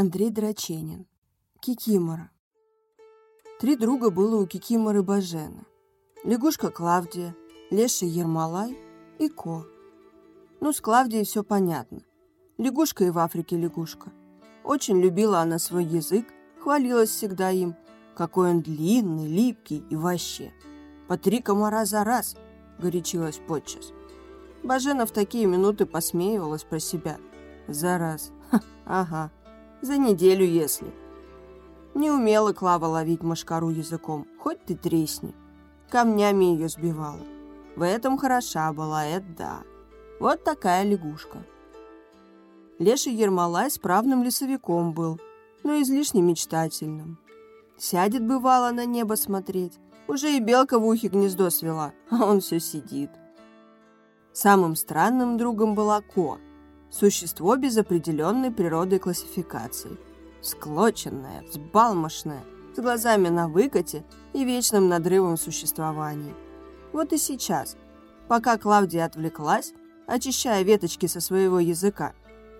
Андрей Драченин. Кикимора. Три друга было у Кикиморы Бажена. Лягушка Клавдия, Леша Ермолай и Ко. Ну, с Клавдией все понятно. Лягушка и в Африке лягушка. Очень любила она свой язык, хвалилась всегда им, какой он длинный, липкий и вообще. По три комара за раз, горячилась подчас. Бажена в такие минуты посмеивалась про себя. За раз. Ха, ага. За неделю, если. Не умела Клава ловить машкару языком, хоть ты тресни. Камнями ее сбивала. В этом хороша была, это да. Вот такая лягушка. Леший Ермолай справным лесовиком был, но излишне мечтательным. Сядет, бывало, на небо смотреть. Уже и белка в ухе гнездо свела, а он все сидит. Самым странным другом была Ко, существо без определенной природы и классификации. Склоченное, взбалмошное, с глазами на выкате и вечным надрывом существования. Вот и сейчас, пока Клавдия отвлеклась, очищая веточки со своего языка,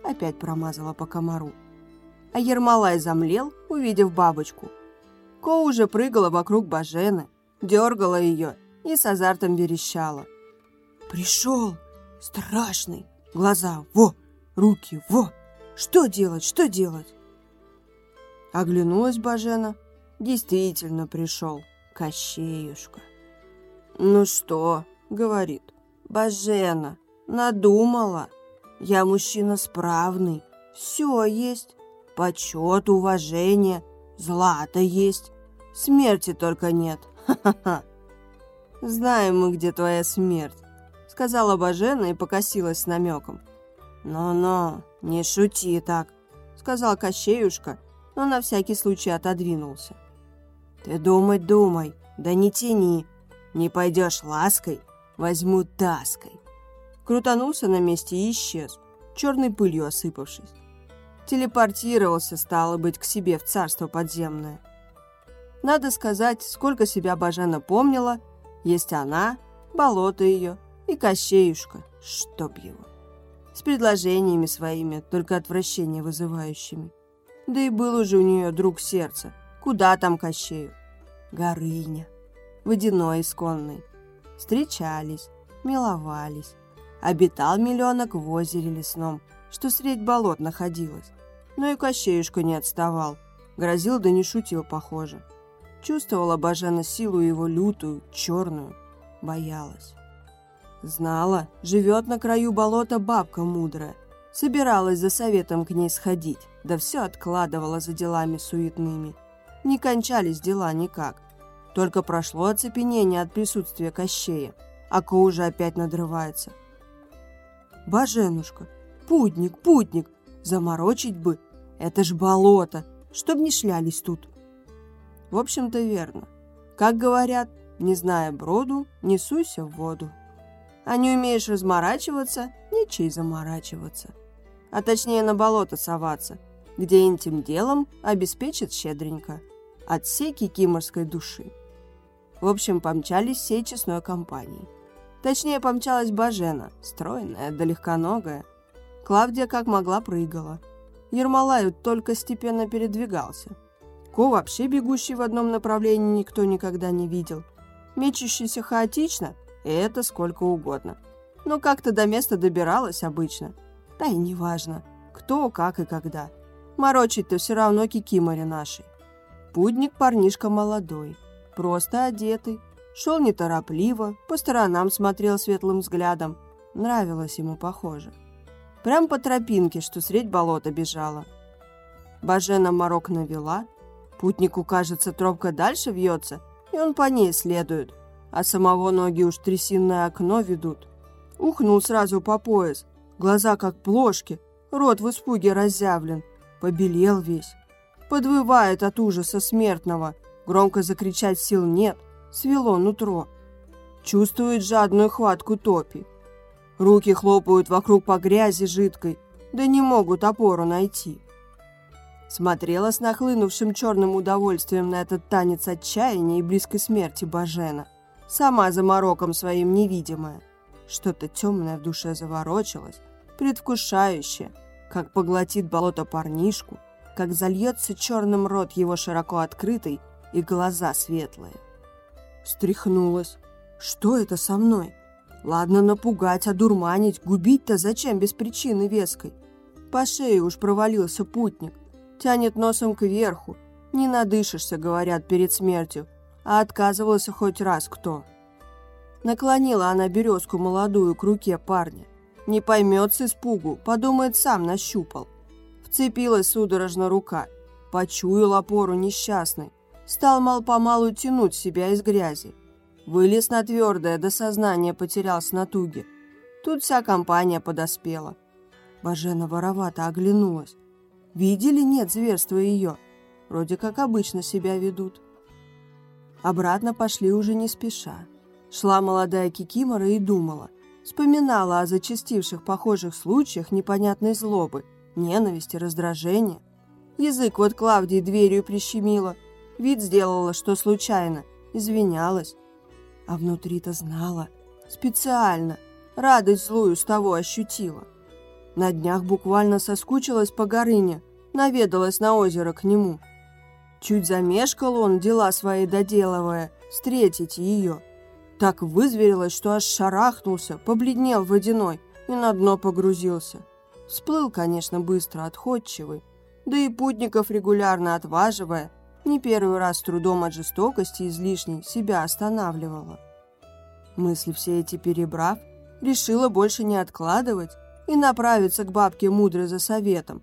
опять промазала по комару. А Ермолай замлел, увидев бабочку. Ко уже прыгала вокруг Бажены, дергала ее и с азартом верещала. «Пришел! Страшный! Глаза во! Руки во! Что делать, что делать?» Оглянулась Бажена. Действительно пришел Кощеюшка. «Ну что?» — говорит. «Бажена, надумала. Я мужчина справный. Все есть. Почет, уважение, злато есть. Смерти только нет. Ха-ха-ха. Знаем мы, где твоя смерть, сказала Бажена и покосилась с намеком. «Но-но, не шути так», — сказал Кощеюшка, но на всякий случай отодвинулся. «Ты думай, думай, да не тяни. Не пойдешь лаской, возьму таской». Крутанулся на месте и исчез, черной пылью осыпавшись. Телепортировался, стало быть, к себе в царство подземное. Надо сказать, сколько себя Бажена помнила, есть она, болото ее и Кощеюшка, чтоб его. С предложениями своими, только отвращение вызывающими. Да и был уже у нее друг сердца. Куда там Кощею? Горыня. Водяной исконный. Встречались, миловались. Обитал миллионок в озере лесном, что средь болот находилось. Но и Кощеюшка не отставал. Грозил да не шутил, похоже. Чувствовала Бажена силу его лютую, черную. Боялась. Знала, живет на краю болота бабка мудрая. Собиралась за советом к ней сходить, да все откладывала за делами суетными. Не кончались дела никак. Только прошло оцепенение от присутствия Кощея, а Ко уже опять надрывается. «Баженушка, путник, путник, заморочить бы, это ж болото, чтоб не шлялись тут». В общем-то, верно. Как говорят, не зная броду, не суйся в воду. А не умеешь разморачиваться, нечей заморачиваться. А точнее на болото соваться, где этим делом обеспечит щедренько. От всей кикиморской души. В общем, помчались всей честной компанией. Точнее, помчалась Бажена, стройная, да легконогая. Клавдия как могла прыгала. Ермолаю только степенно передвигался – Ко вообще бегущий в одном направлении никто никогда не видел. Мечущийся хаотично – это сколько угодно. Но как-то до места добиралась обычно. Да и неважно, кто, как и когда. Морочить-то все равно кикиморе нашей. Пудник парнишка молодой, просто одетый. Шел неторопливо, по сторонам смотрел светлым взглядом. Нравилось ему, похоже. Прям по тропинке, что средь болота бежала. Бажена морок навела, Путнику, кажется, тропка дальше вьется, и он по ней следует, а самого ноги уж трясинное окно ведут. Ухнул сразу по пояс, глаза как плошки, рот в испуге разъявлен, побелел весь. Подвывает от ужаса смертного, громко закричать сил нет, свело нутро. Чувствует жадную хватку топи. Руки хлопают вокруг по грязи жидкой, да не могут опору найти. Смотрела с нахлынувшим черным удовольствием на этот танец отчаяния и близкой смерти Бажена. Сама за мороком своим невидимая. Что-то темное в душе заворочилось, предвкушающее, как поглотит болото парнишку, как зальется черным рот его широко открытый и глаза светлые. Стряхнулась. Что это со мной? Ладно напугать, одурманить, губить-то зачем без причины веской? По шее уж провалился путник. Тянет носом кверху. Не надышишься, говорят, перед смертью. А отказывался хоть раз кто. Наклонила она березку молодую к руке парня. Не поймет с испугу, подумает, сам нащупал. Вцепилась судорожно рука. Почуял опору несчастный. Стал мал-помалу тянуть себя из грязи. Вылез на твердое, до сознания потерял с натуги. Тут вся компания подоспела. Бажена воровато оглянулась. Видели, нет зверства ее? Вроде как обычно себя ведут. Обратно пошли уже не спеша. Шла молодая Кикимора и думала. Вспоминала о зачастивших похожих случаях непонятной злобы, ненависти, раздражения. Язык вот Клавдии дверью прищемила. Вид сделала, что случайно. Извинялась. А внутри-то знала. Специально. Радость злую с того ощутила. На днях буквально соскучилась по Горыне, наведалась на озеро к нему. Чуть замешкал он, дела свои доделывая, встретить ее. Так вызверилась, что аж шарахнулся, побледнел водяной и на дно погрузился. Всплыл, конечно, быстро, отходчивый, да и путников регулярно отваживая, не первый раз трудом от жестокости излишней себя останавливала. Мысли все эти перебрав, решила больше не откладывать и направиться к бабке мудрой за советом.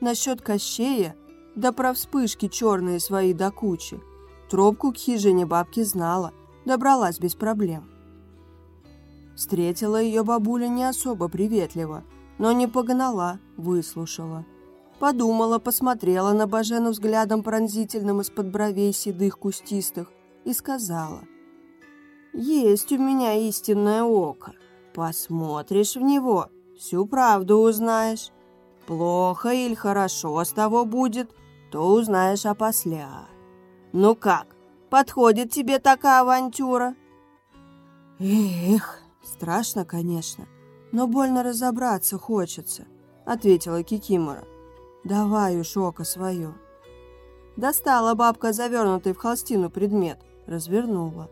Насчет Кощея, да про вспышки черные свои до кучи. Тропку к хижине бабки знала, добралась без проблем. Встретила ее бабуля не особо приветливо, но не погнала, выслушала. Подумала, посмотрела на Бажену взглядом пронзительным из-под бровей седых кустистых и сказала. «Есть у меня истинное око. Посмотришь в него, всю правду узнаешь. Плохо или хорошо с того будет, то узнаешь опосля. Ну как, подходит тебе такая авантюра?» «Эх, страшно, конечно, но больно разобраться хочется», — ответила Кикимора. «Давай уж око свое». Достала бабка завернутый в холстину предмет, развернула.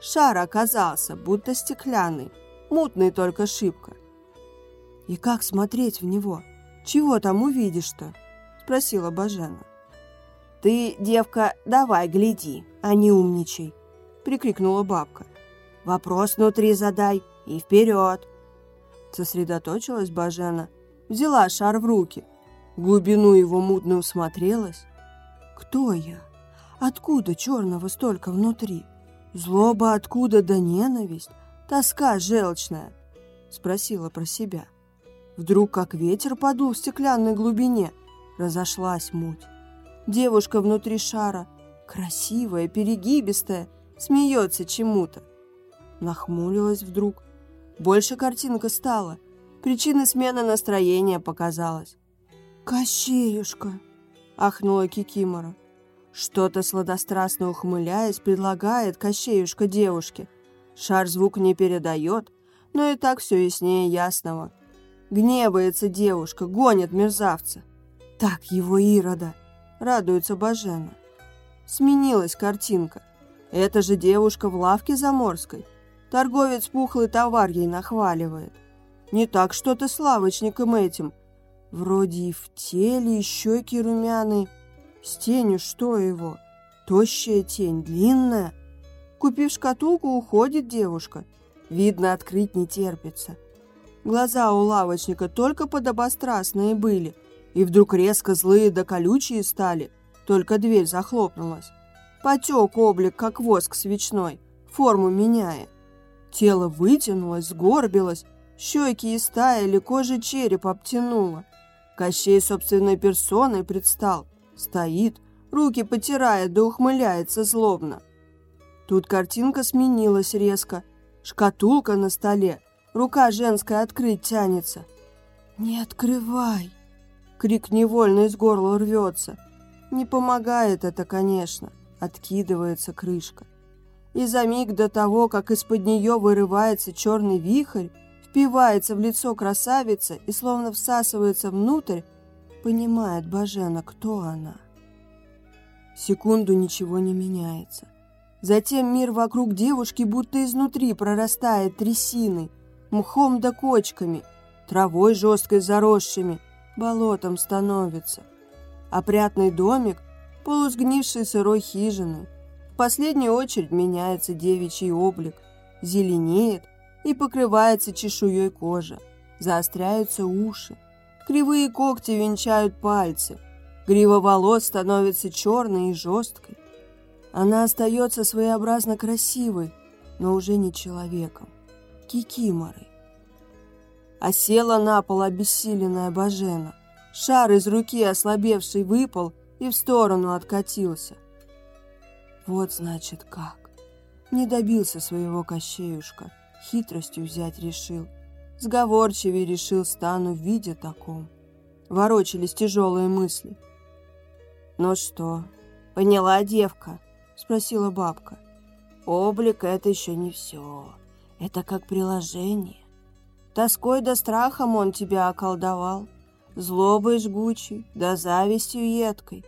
Шар оказался, будто стеклянный, мутный только шибко. «И как смотреть в него? Чего там увидишь-то?» — спросила Бажена. «Ты, девка, давай гляди, а не умничай!» — прикрикнула бабка. «Вопрос внутри задай и вперед!» Сосредоточилась Бажена, взяла шар в руки — глубину его мутную усмотрелась. Кто я? Откуда черного столько внутри? Злоба откуда да ненависть? Тоска желчная? Спросила про себя. Вдруг, как ветер подул в стеклянной глубине, разошлась муть. Девушка внутри шара, красивая, перегибистая, смеется чему-то. Нахмурилась вдруг. Больше картинка стала. Причина смены настроения показалась. «Кощеюшка!» — ахнула Кикимора. Что-то сладострастно ухмыляясь, предлагает Кощеюшка девушке. Шар звук не передает, но и так все яснее ясного. Гневается девушка, гонит мерзавца. Так его Ирода, радуется Бажена. Сменилась картинка. Эта же девушка в лавке заморской. Торговец пухлый товар ей нахваливает. Не так что-то с лавочником этим — Вроде и в теле, и щеки румяные. С тенью что его? Тощая тень, длинная. Купив шкатулку, уходит девушка. Видно, открыть не терпится. Глаза у лавочника только подобострастные были, и вдруг резко злые да колючие стали, только дверь захлопнулась. Потек облик, как воск свечной, форму меняя. Тело вытянулось, сгорбилось, щеки истаяли, кожа череп обтянула. Кощей собственной персоной предстал. Стоит, руки потирает да ухмыляется злобно. Тут картинка сменилась резко. Шкатулка на столе. Рука женская открыть тянется. «Не открывай!» Крик невольно из горла рвется. Не помогает это, конечно. Откидывается крышка. И за миг до того, как из-под нее вырывается черный вихрь, впивается в лицо красавицы и словно всасывается внутрь, понимает Бажена, кто она. Секунду ничего не меняется. Затем мир вокруг девушки будто изнутри прорастает трясиной, мхом да кочками, травой жесткой заросшими, болотом становится. Опрятный домик, полусгнивший сырой хижины. В последнюю очередь меняется девичий облик, зеленеет и покрывается чешуей кожа, заостряются уши. Кривые когти венчают пальцы, грива волос становится черной и жесткой. Она остается своеобразно красивой, но уже не человеком, кикиморой. А села на пол обессиленная Бажена. Шар из руки ослабевший выпал и в сторону откатился. Вот значит как. Не добился своего Кощеюшка, хитростью взять решил. Сговорчивее решил стану в виде таком. Ворочались тяжелые мысли. «Ну что, поняла девка?» — спросила бабка. «Облик — это еще не все. Это как приложение. Тоской да страхом он тебя околдовал, злобой жгучей, да завистью едкой».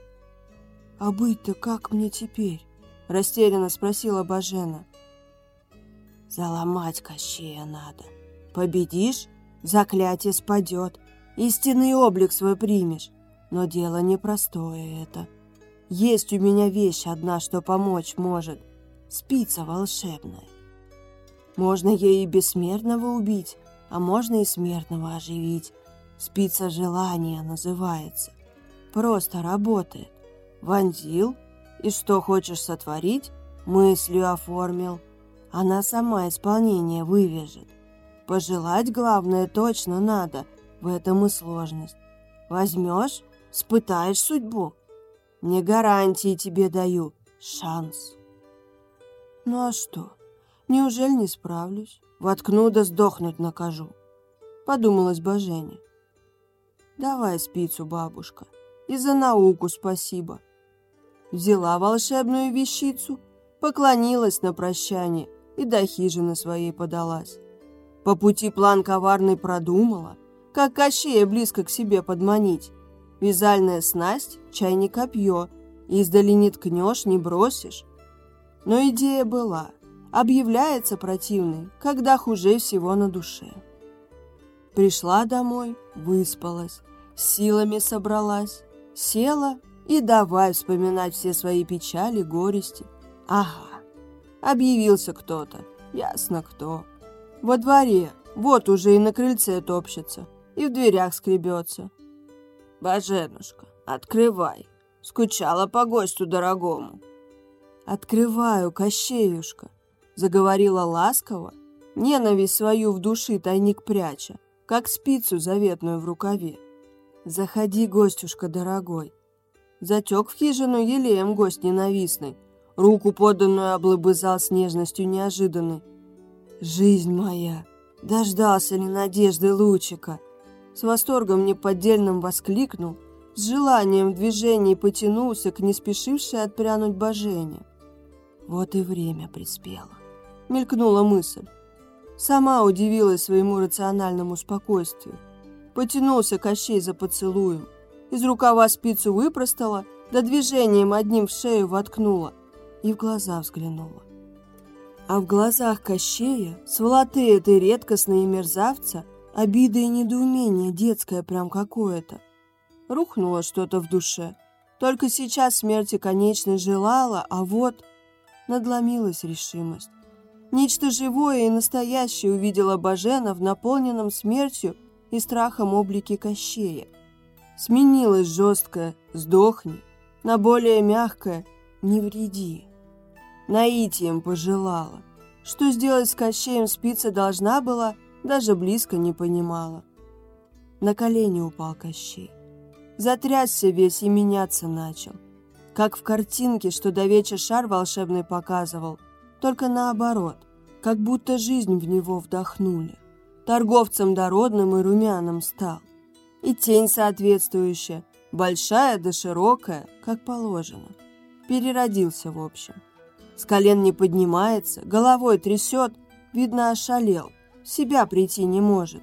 «А быть-то как мне теперь?» — растерянно спросила Бажена. «Заломать Кощея надо. Победишь — заклятие спадет, истинный облик свой примешь. Но дело непростое это». Есть у меня вещь одна, что помочь может. Спица волшебная. Можно ей и бессмертного убить, а можно и смертного оживить. Спица желания называется. Просто работает. Вонзил, и что хочешь сотворить, мыслью оформил. Она сама исполнение вывяжет. Пожелать, главное, точно надо, в этом и сложность. Возьмешь, спытаешь судьбу, не гарантии тебе даю, шанс. Ну а что? Неужели не справлюсь? Воткну да сдохнуть накажу. Подумалась Боженя. Давай спицу, бабушка. И за науку спасибо. Взяла волшебную вещицу, поклонилась на прощание и до хижины своей подалась. По пути план коварный продумала, как Кощея близко к себе подманить. Вязальная снасть, чай не копье, издали не ткнешь, не бросишь. Но идея была, объявляется противной, когда хуже всего на душе. Пришла домой, выспалась, силами собралась, села и давай вспоминать все свои печали, горести. Ага, объявился кто-то, ясно кто. Во дворе, вот уже и на крыльце топчется, и в дверях скребется. «Боженушка, открывай. Скучала по гостю дорогому». «Открываю, Кощеюшка», — заговорила ласково, ненависть свою в души тайник пряча, как спицу заветную в рукаве. «Заходи, гостюшка дорогой». Затек в хижину елеем гость ненавистный, руку поданную облобызал с нежностью неожиданной. «Жизнь моя, дождался ли надежды лучика?» с восторгом неподдельным воскликнул, с желанием в движении потянулся к не спешившей отпрянуть божене. Вот и время приспело. Мелькнула мысль. Сама удивилась своему рациональному спокойствию. Потянулся Кощей за поцелуем. Из рукава спицу выпростала, да движением одним в шею воткнула и в глаза взглянула. А в глазах Кощея, сволотые ты редкостные мерзавца, Обида и недоумение детское прям какое-то. Рухнуло что-то в душе. Только сейчас смерти конечной желала, а вот надломилась решимость. Нечто живое и настоящее увидела Бажена в наполненном смертью и страхом облике Кощея. Сменилось жесткое «сдохни» на более мягкое «не вреди». Наитием пожелала. Что сделать с Кощеем спица должна была – даже близко не понимала. На колени упал Кощей. Затрясся весь и меняться начал. Как в картинке, что до вечера шар волшебный показывал, только наоборот, как будто жизнь в него вдохнули. Торговцем дородным и румяным стал. И тень соответствующая, большая да широкая, как положено. Переродился в общем. С колен не поднимается, головой трясет, видно, ошалел себя прийти не может.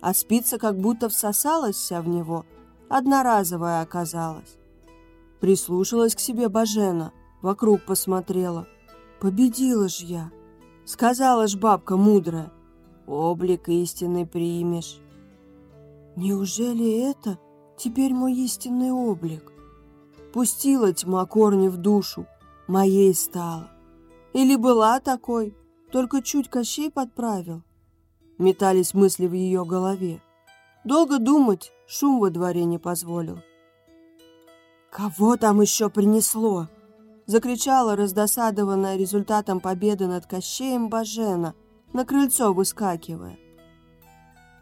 А спица как будто всосалась вся в него, одноразовая оказалась. Прислушалась к себе Бажена, вокруг посмотрела. Победила ж я. Сказала ж бабка мудрая, облик истинный примешь. Неужели это теперь мой истинный облик? Пустила тьма корни в душу, моей стала. Или была такой, только чуть Кощей подправил. Метались мысли в ее голове. Долго думать шум во дворе не позволил. «Кого там еще принесло?» Закричала раздосадованная результатом победы над Кощеем Бажена, на крыльцо выскакивая.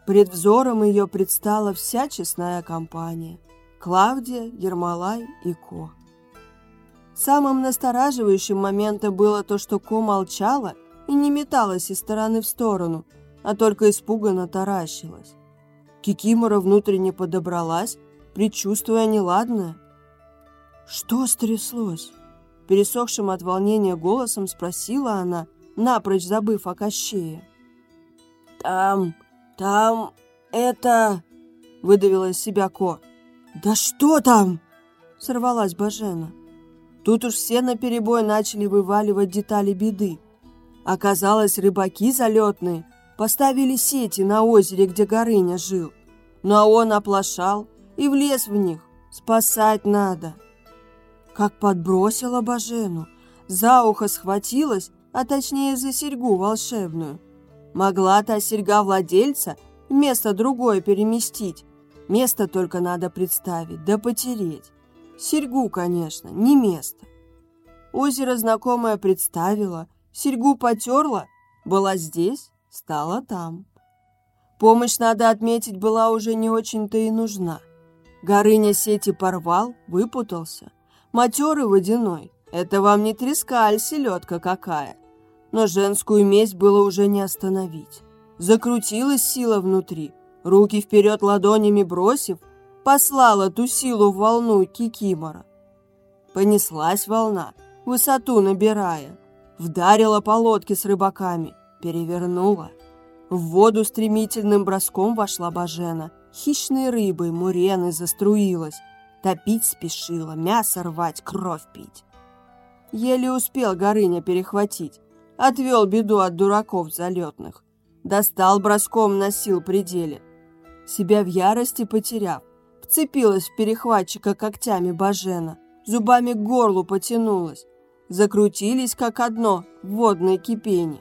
Пред взором ее предстала вся честная компания – Клавдия, Ермолай и Ко. Самым настораживающим моментом было то, что Ко молчала и не металась из стороны в сторону, а только испуганно таращилась. Кикимора внутренне подобралась, предчувствуя неладное. «Что стряслось?» Пересохшим от волнения голосом спросила она, напрочь забыв о Кощее. «Там, там, это...» — выдавила из себя Ко. «Да что там?» — сорвалась Бажена. Тут уж все наперебой начали вываливать детали беды. Оказалось, рыбаки залетные поставили сети на озере, где Горыня жил. А он оплошал и влез в них. Спасать надо. Как подбросила Бажену, за ухо схватилась, а точнее за серьгу волшебную. Могла та серьга владельца место другое переместить. Место только надо представить, да потереть. Серьгу, конечно, не место. Озеро знакомое представила, серьгу потерла, была здесь, стала там. Помощь, надо отметить, была уже не очень-то и нужна. Горыня сети порвал, выпутался. Матерый водяной. Это вам не треска, аль селедка какая. Но женскую месть было уже не остановить. Закрутилась сила внутри. Руки вперед ладонями бросив, послала ту силу в волну кикимора. Понеслась волна, высоту набирая, вдарила по лодке с рыбаками, перевернула. В воду стремительным броском вошла Бажена, хищной рыбой муреной заструилась, топить спешила, мясо рвать, кровь пить. Еле успел Горыня перехватить, отвел беду от дураков залетных, достал броском на сил пределе. Себя в ярости потеряв, вцепилась в перехватчика когтями Бажена, зубами к горлу потянулась. Закрутились, как одно, в водной кипени.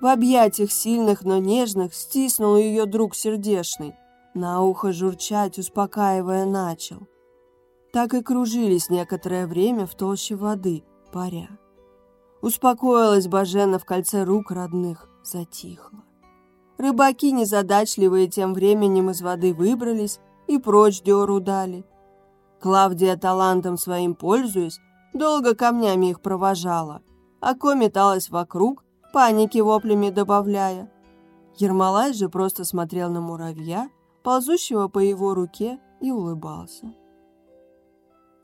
В объятиях сильных, но нежных стиснул ее друг сердешный. На ухо журчать, успокаивая, начал. Так и кружились некоторое время в толще воды, паря. Успокоилась Бажена в кольце рук родных, затихла. Рыбаки незадачливые тем временем из воды выбрались и прочь дёру дали. Клавдия талантом своим пользуясь, долго камнями их провожала, а Ко металась вокруг, паники воплями добавляя. Ермолай же просто смотрел на муравья, ползущего по его руке, и улыбался.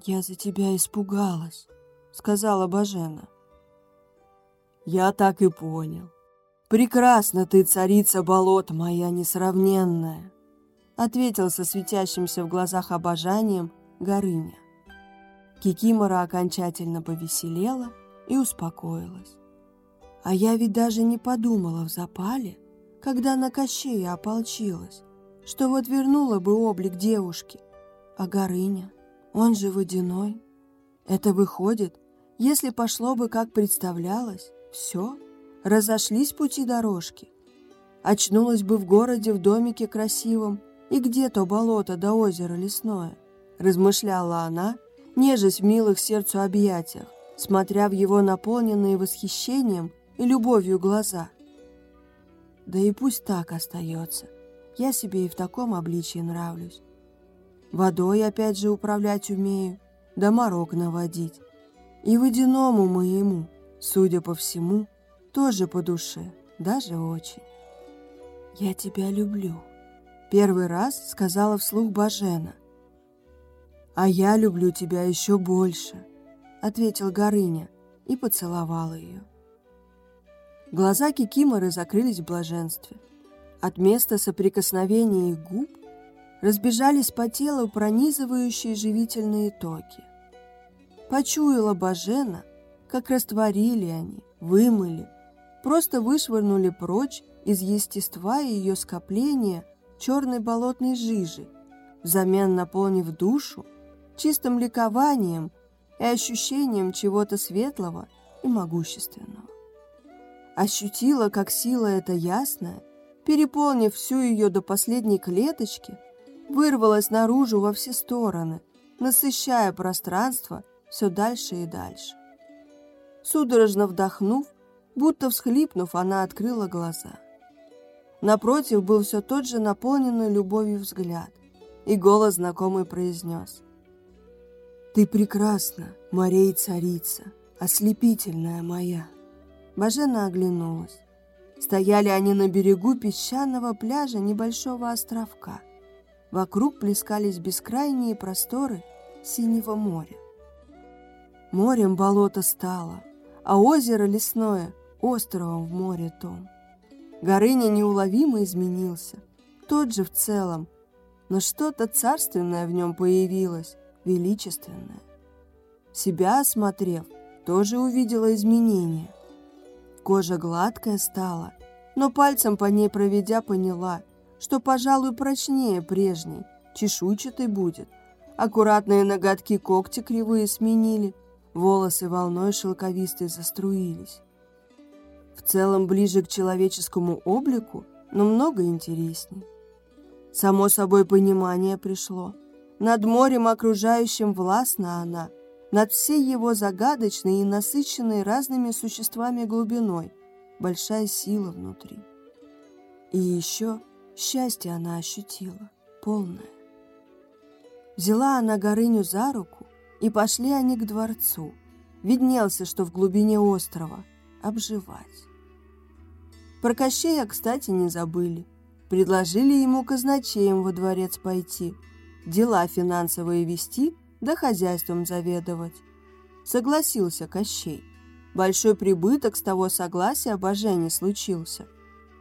«Я за тебя испугалась», — сказала Бажена. «Я так и понял. Прекрасно ты, царица болот моя несравненная», ответил со светящимся в глазах обожанием Горыня. Кикимора окончательно повеселела и успокоилась. А я ведь даже не подумала в запале, когда на Кощея ополчилась, что вот вернула бы облик девушки. А Горыня, он же водяной. Это выходит, если пошло бы, как представлялось, все, разошлись пути дорожки. Очнулась бы в городе в домике красивом, и где то болото до озера лесное? Размышляла она, нежесть в милых сердцу объятиях, смотря в его наполненные восхищением и любовью глаза. Да и пусть так остается. Я себе и в таком обличии нравлюсь. Водой опять же управлять умею, да морок наводить. И водяному моему, судя по всему, тоже по душе, даже очень. Я тебя люблю. Первый раз сказала вслух Бажена. «А я люблю тебя еще больше», — ответил Горыня и поцеловал ее. Глаза Кикиморы закрылись в блаженстве. От места соприкосновения их губ разбежались по телу пронизывающие живительные токи. Почуяла Бажена, как растворили они, вымыли, просто вышвырнули прочь из естества ее скопления черной болотной жижи, взамен наполнив душу чистым ликованием и ощущением чего-то светлого и могущественного. Ощутила, как сила эта ясная, переполнив всю ее до последней клеточки, вырвалась наружу во все стороны, насыщая пространство все дальше и дальше. Судорожно вдохнув, будто всхлипнув, она открыла глаза. Напротив был все тот же наполненный любовью взгляд, и голос знакомый произнес. «Ты прекрасна, Марей царица, ослепительная моя!» Бажена оглянулась. Стояли они на берегу песчаного пляжа небольшого островка. Вокруг плескались бескрайние просторы синего моря. Морем болото стало, а озеро лесное — островом в море том. Горыня неуловимо изменился, тот же в целом, но что-то царственное в нем появилось, величественное. Себя осмотрев, тоже увидела изменения. Кожа гладкая стала, но пальцем по ней проведя поняла, что, пожалуй, прочнее прежней, чешуйчатый будет. Аккуратные ноготки когти кривые сменили, волосы волной шелковистой заструились. В целом ближе к человеческому облику, но много интересней. Само собой понимание пришло. Над морем окружающим властна она, над всей его загадочной и насыщенной разными существами глубиной, большая сила внутри. И еще счастье она ощутила, полное. Взяла она Горыню за руку, и пошли они к дворцу. Виднелся, что в глубине острова обживать. Про Кощея, кстати, не забыли. Предложили ему казначеем во дворец пойти, дела финансовые вести да хозяйством заведовать. Согласился Кощей. Большой прибыток с того согласия об ожении случился.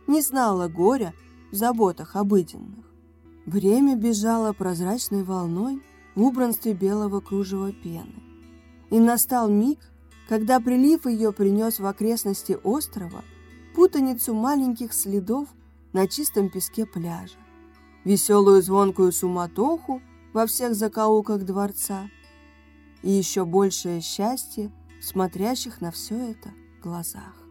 Не знала горя заботах обыденных. Время бежало прозрачной волной в убранстве белого кружева пены. И настал миг, когда прилив ее принес в окрестности острова путаницу маленьких следов на чистом песке пляжа, веселую звонкую суматоху во всех закоулках дворца и еще большее счастье смотрящих на все это глазах.